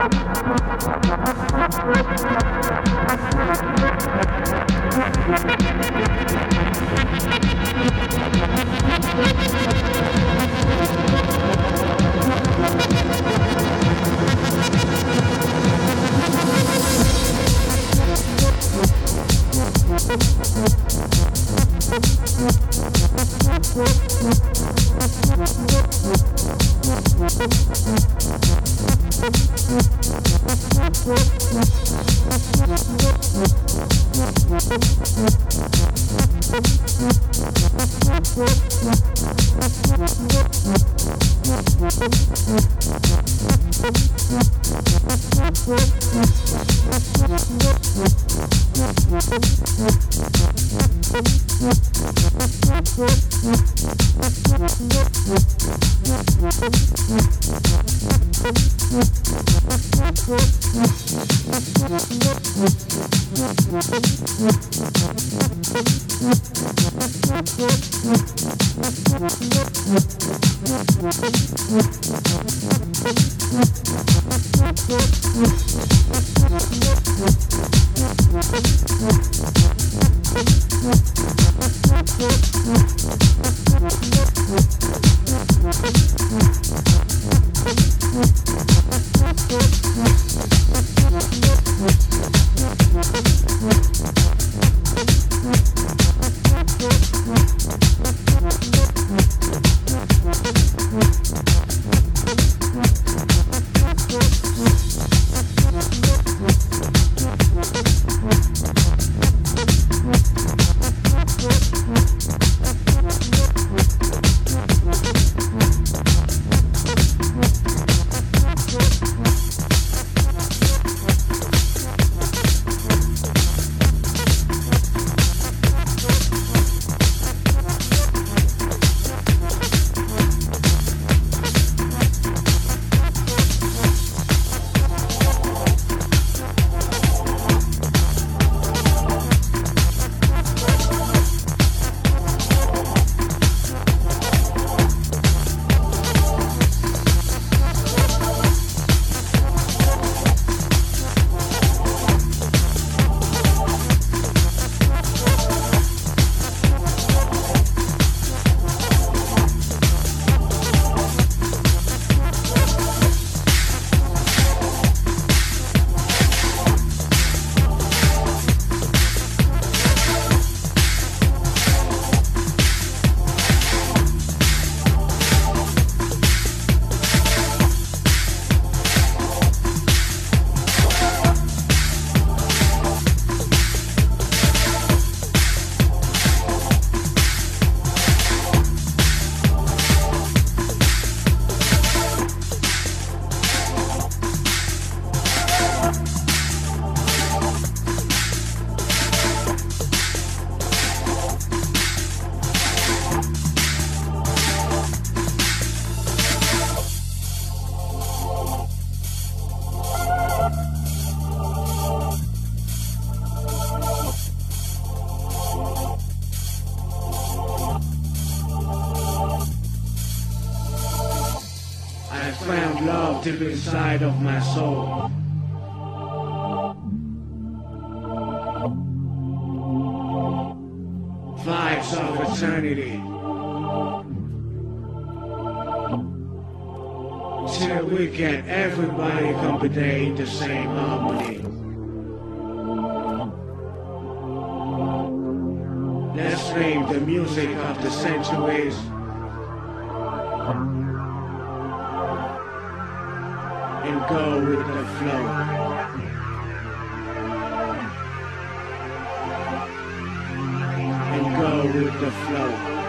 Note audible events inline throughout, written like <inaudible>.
Thank you. Deep inside of my soul. Vibes of eternity. Till we get everybody company in the same harmony. Let's name the music of the centuries. Go with the flow. And go with the flow.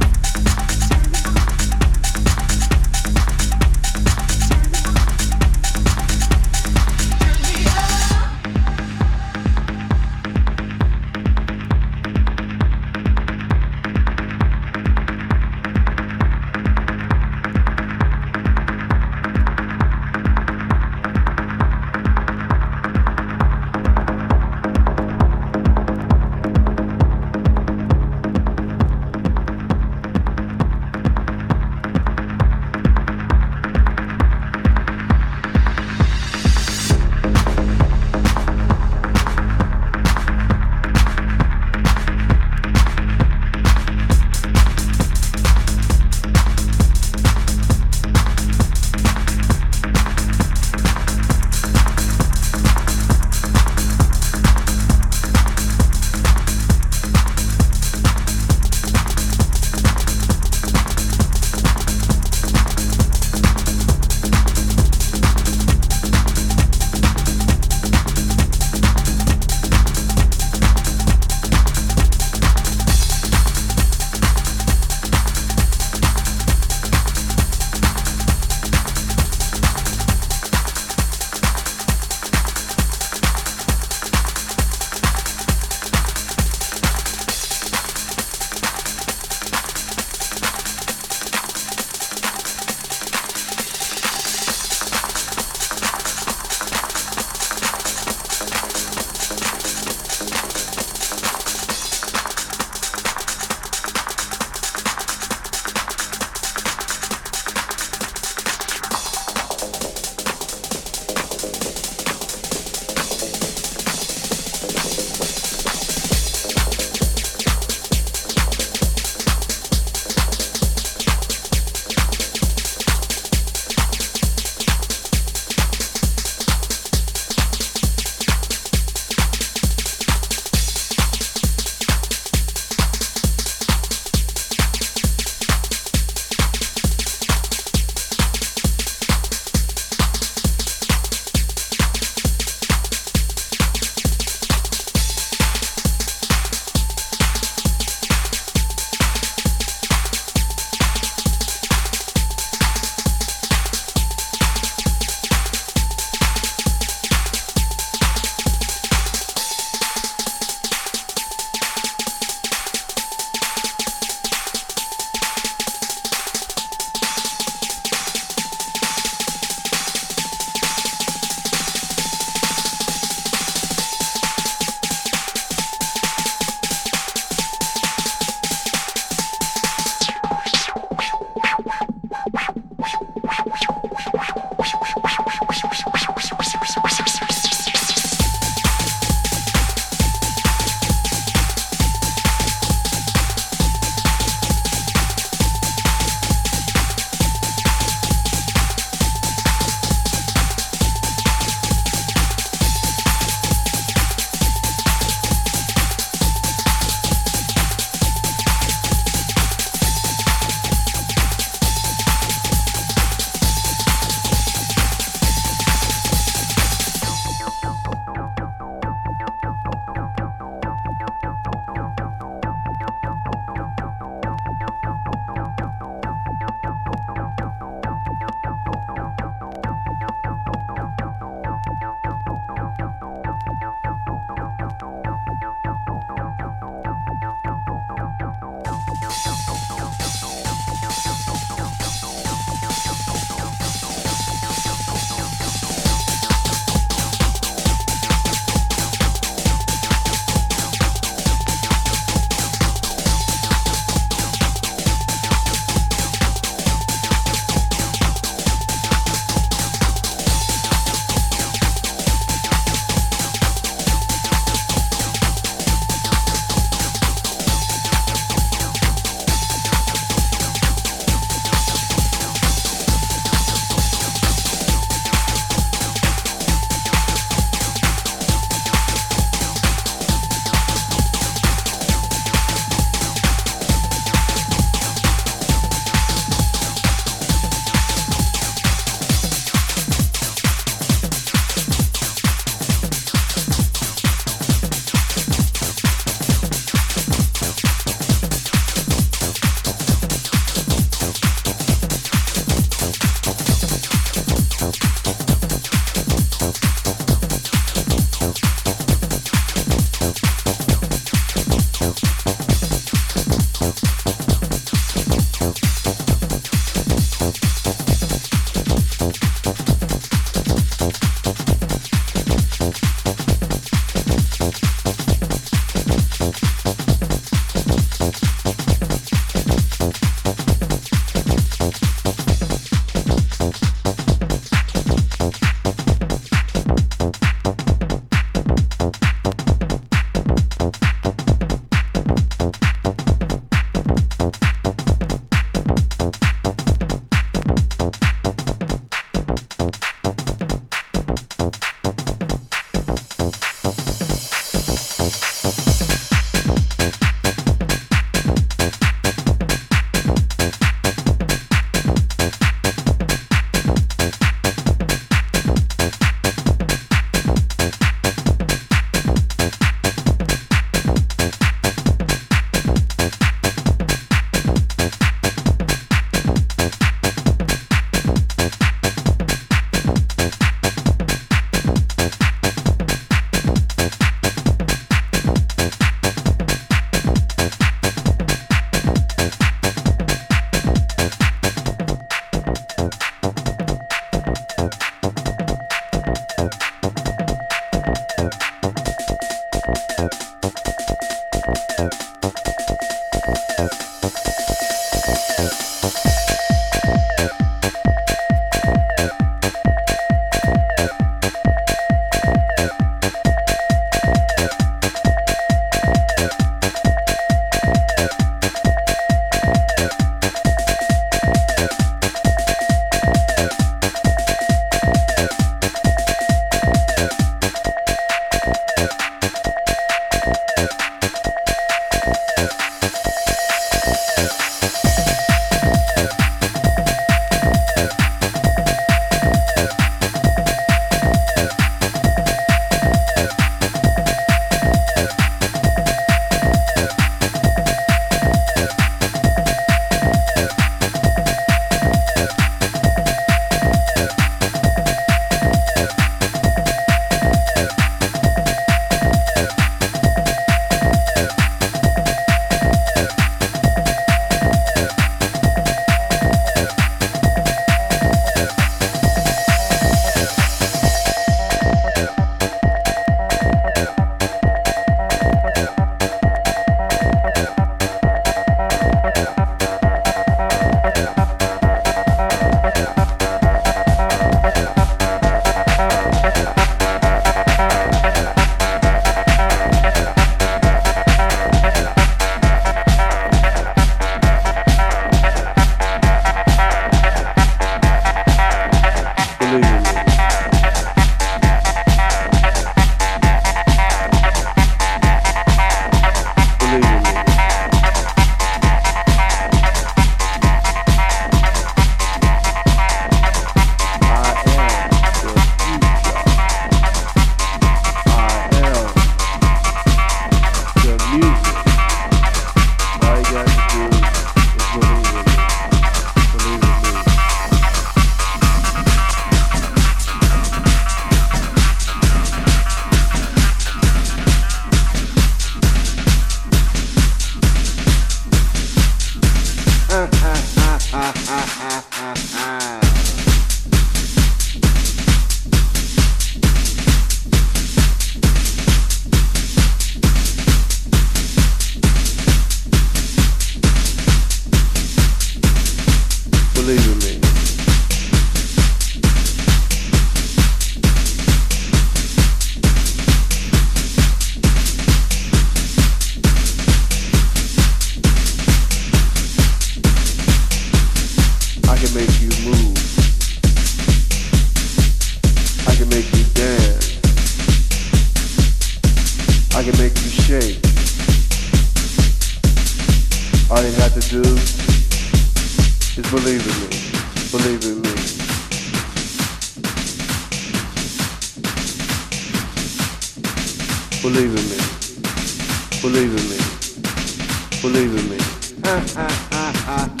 I'm <laughs> <laughs>